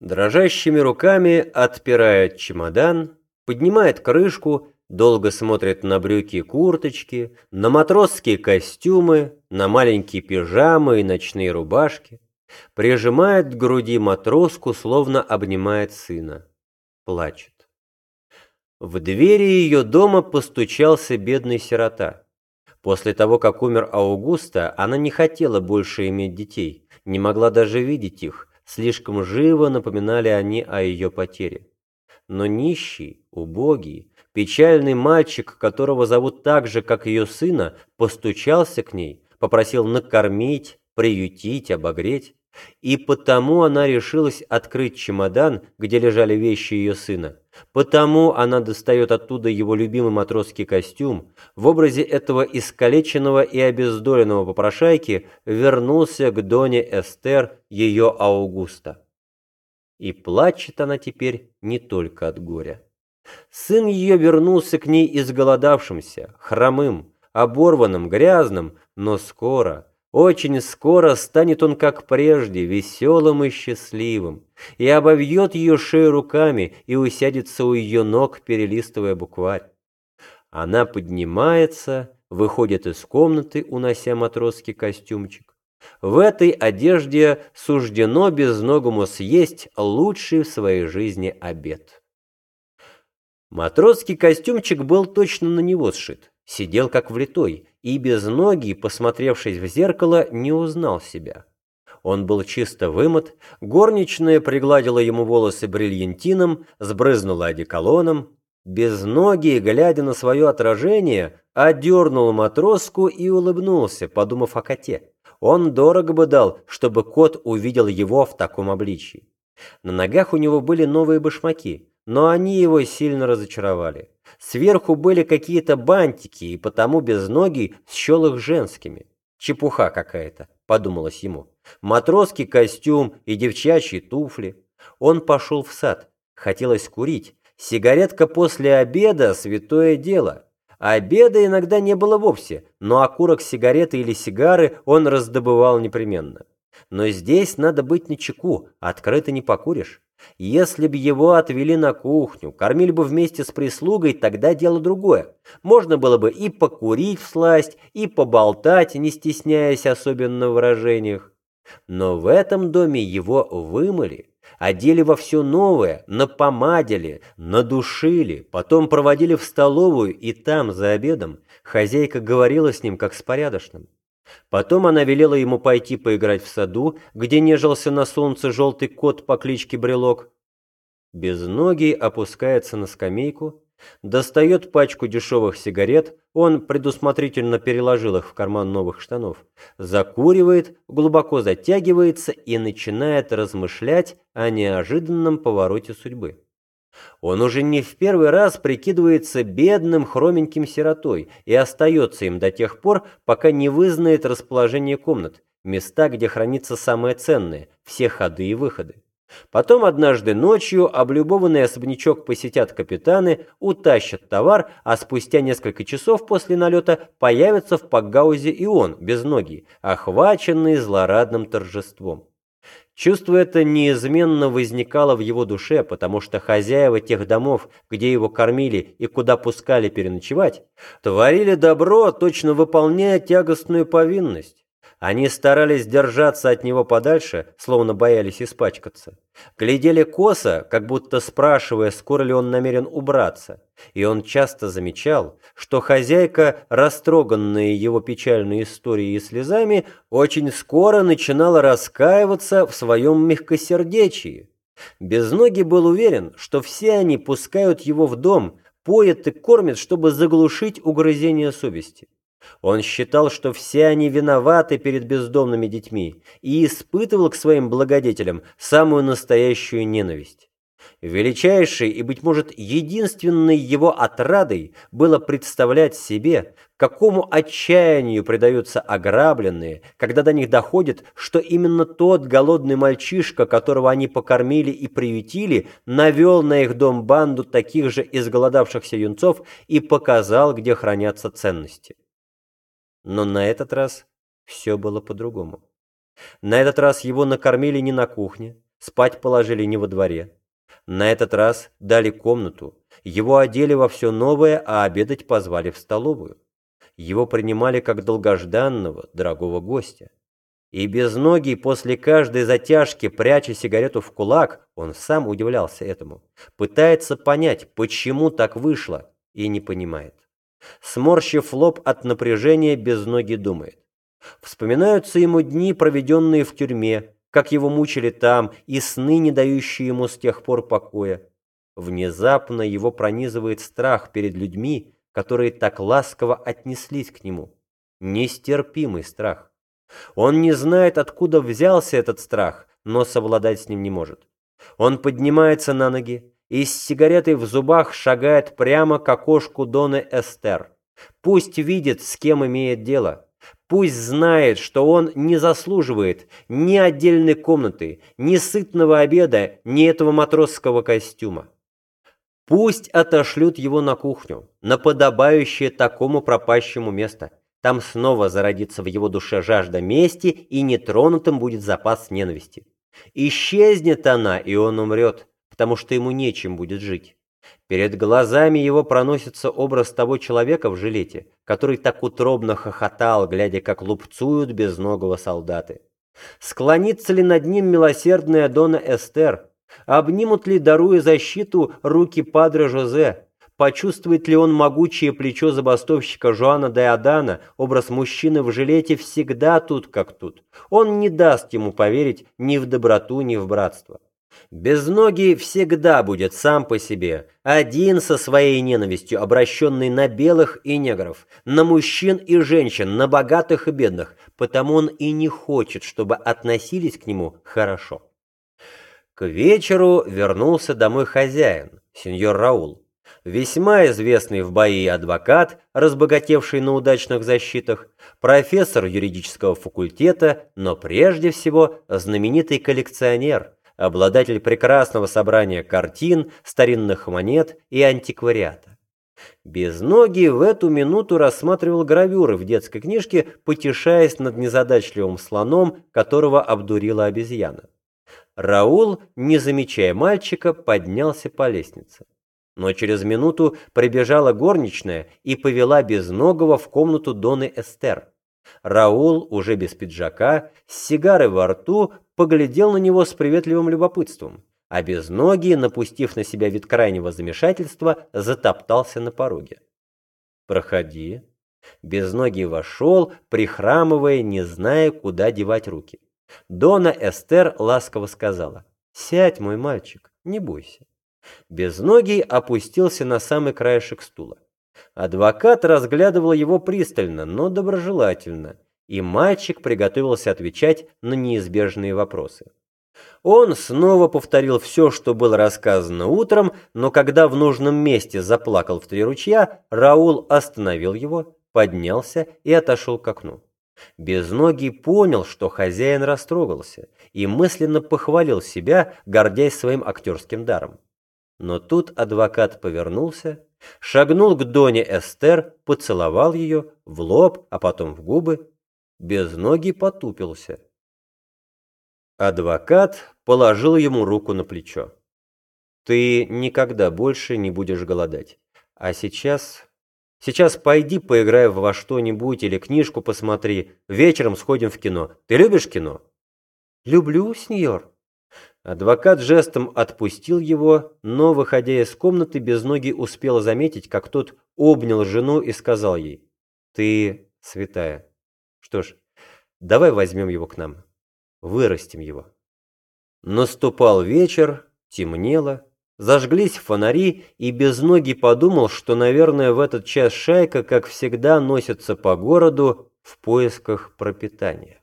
Дрожащими руками отпирает чемодан, поднимает крышку, долго смотрит на брюки и курточки, на матросские костюмы, на маленькие пижамы и ночные рубашки, прижимает к груди матроску, словно обнимает сына. Плачет. В двери ее дома постучался бедный сирота. После того, как умер Аугуста, она не хотела больше иметь детей, не могла даже видеть их, слишком живо напоминали они о ее потере. Но нищий, убогий, печальный мальчик, которого зовут так же, как ее сына, постучался к ней, попросил накормить, приютить, обогреть. И потому она решилась открыть чемодан, где лежали вещи ее сына. Потому она достает оттуда его любимый матросский костюм. В образе этого искалеченного и обездоленного попрошайки вернулся к Доне Эстер ее Аугуста. И плачет она теперь не только от горя. Сын ее вернулся к ней изголодавшимся, хромым, оборванным, грязным, но скоро, очень скоро станет он, как прежде, веселым и счастливым, и обовьет ее шею руками и усядется у ее ног, перелистывая букварь. Она поднимается, выходит из комнаты, унося матросский костюмчик. В этой одежде суждено безногому съесть лучший в своей жизни обед. Матросский костюмчик был точно на него сшит, сидел как влитой, и без ноги, посмотревшись в зеркало, не узнал себя. Он был чисто вымыт, горничная пригладила ему волосы бриллиантином, сбрызнула одеколоном. Без ноги, глядя на свое отражение, одернул матроску и улыбнулся, подумав о коте. Он дорого бы дал, чтобы кот увидел его в таком обличии. На ногах у него были новые башмаки, но они его сильно разочаровали. Сверху были какие-то бантики, и потому без ноги счел их женскими. Чепуха какая-то, подумалось ему. Матросский костюм и девчачьи туфли. Он пошел в сад. Хотелось курить. Сигаретка после обеда – святое дело. Обеда иногда не было вовсе, но окурок сигареты или сигары он раздобывал непременно. Но здесь надо быть начеку, открыто не покуришь. Если бы его отвели на кухню, кормили бы вместе с прислугой, тогда дело другое. Можно было бы и покурить всласть, и поболтать, не стесняясь особенно в выражениях. Но в этом доме его вымыли, одели во все новое, напомадили, надушили, потом проводили в столовую, и там, за обедом, хозяйка говорила с ним как с порядочным. Потом она велела ему пойти поиграть в саду, где нежился на солнце желтый кот по кличке Брелок. Безногий опускается на скамейку, достает пачку дешевых сигарет, он предусмотрительно переложил их в карман новых штанов, закуривает, глубоко затягивается и начинает размышлять о неожиданном повороте судьбы. Он уже не в первый раз прикидывается бедным хроменьким сиротой и остается им до тех пор, пока не вызнает расположение комнат, места, где хранится самое ценное, все ходы и выходы. Потом однажды ночью облюбованный особнячок посетят капитаны, утащат товар, а спустя несколько часов после налета появится в Пакгаузе и он, без ноги, охваченный злорадным торжеством. Чувство это неизменно возникало в его душе, потому что хозяева тех домов, где его кормили и куда пускали переночевать, творили добро, точно выполняя тягостную повинность. Они старались держаться от него подальше, словно боялись испачкаться. Глядели косо, как будто спрашивая, скоро ли он намерен убраться. И он часто замечал, что хозяйка, растроганная его печальной историей и слезами, очень скоро начинала раскаиваться в своем мягкосердечии. Безногий был уверен, что все они пускают его в дом, поят и кормят, чтобы заглушить угрызение совести. Он считал, что все они виноваты перед бездомными детьми и испытывал к своим благодетелям самую настоящую ненависть. Величайшей и, быть может, единственной его отрадой было представлять себе, какому отчаянию предаются ограбленные, когда до них доходит, что именно тот голодный мальчишка, которого они покормили и приютили, навел на их дом банду таких же изголодавшихся юнцов и показал, где хранятся ценности. Но на этот раз все было по-другому. На этот раз его накормили не на кухне, спать положили не во дворе. На этот раз дали комнату, его одели во все новое, а обедать позвали в столовую. Его принимали как долгожданного, дорогого гостя. И безногий после каждой затяжки, пряча сигарету в кулак, он сам удивлялся этому, пытается понять, почему так вышло, и не понимает. Сморщив лоб от напряжения, безногий думает. Вспоминаются ему дни, проведенные в тюрьме, как его мучили там, и сны, не дающие ему с тех пор покоя. Внезапно его пронизывает страх перед людьми, которые так ласково отнеслись к нему. Нестерпимый страх. Он не знает, откуда взялся этот страх, но совладать с ним не может. Он поднимается на ноги и с сигаретой в зубах шагает прямо к окошку Доны Эстер. Пусть видит, с кем имеет дело. Пусть знает, что он не заслуживает ни отдельной комнаты, ни сытного обеда, ни этого матросского костюма. Пусть отошлют его на кухню, на подобающее такому пропащему место. Там снова зародится в его душе жажда мести, и нетронутым будет запас ненависти. Исчезнет она, и он умрет, потому что ему нечем будет жить. Перед глазами его проносится образ того человека в жилете, который так утробно хохотал, глядя, как лупцуют безногого солдаты. Склонится ли над ним милосердная Дона Эстер? Обнимут ли, даруя защиту, руки Падре Жозе? Почувствует ли он могучее плечо забастовщика Жуана де Адана, образ мужчины в жилете всегда тут как тут? Он не даст ему поверить ни в доброту, ни в братство. Безногий всегда будет сам по себе, один со своей ненавистью, обращенный на белых и негров, на мужчин и женщин, на богатых и бедных, потому он и не хочет, чтобы относились к нему хорошо. К вечеру вернулся домой хозяин, сеньор Раул. Весьма известный в бои адвокат, разбогатевший на удачных защитах, профессор юридического факультета, но прежде всего знаменитый коллекционер – обладатель прекрасного собрания картин, старинных монет и антиквариата. Безногий в эту минуту рассматривал гравюры в детской книжке, потешаясь над незадачливым слоном, которого обдурила обезьяна. Раул, не замечая мальчика, поднялся по лестнице. Но через минуту прибежала горничная и повела Безногого в комнату Доны Эстер. Раул, уже без пиджака, с сигарой во рту, поглядел на него с приветливым любопытством, а без ноги, напустив на себя вид крайнего замешательства, затоптался на пороге. «Проходи». Безногий вошел, прихрамывая, не зная, куда девать руки. Дона Эстер ласково сказала, «Сядь, мой мальчик, не бойся». Безногий опустился на самый краешек стула. Адвокат разглядывал его пристально, но доброжелательно, и мальчик приготовился отвечать на неизбежные вопросы. Он снова повторил все, что было рассказано утром, но когда в нужном месте заплакал в три ручья, Раул остановил его, поднялся и отошел к окну. Безногий понял, что хозяин растрогался, и мысленно похвалил себя, гордясь своим актерским даром. Но тут адвокат повернулся, шагнул к Доне Эстер, поцеловал ее в лоб, а потом в губы без ноги потупился. Адвокат положил ему руку на плечо. «Ты никогда больше не будешь голодать. А сейчас... Сейчас пойди поиграй во что-нибудь или книжку посмотри. Вечером сходим в кино. Ты любишь кино?» «Люблю, сеньор». Адвокат жестом отпустил его, но, выходя из комнаты, без ноги успел заметить, как тот обнял жену и сказал ей, «Ты святая». Что ж, давай возьмем его к нам. Вырастим его. Наступал вечер, темнело, зажглись фонари, и без ноги подумал, что, наверное, в этот час шайка, как всегда, носится по городу в поисках пропитания.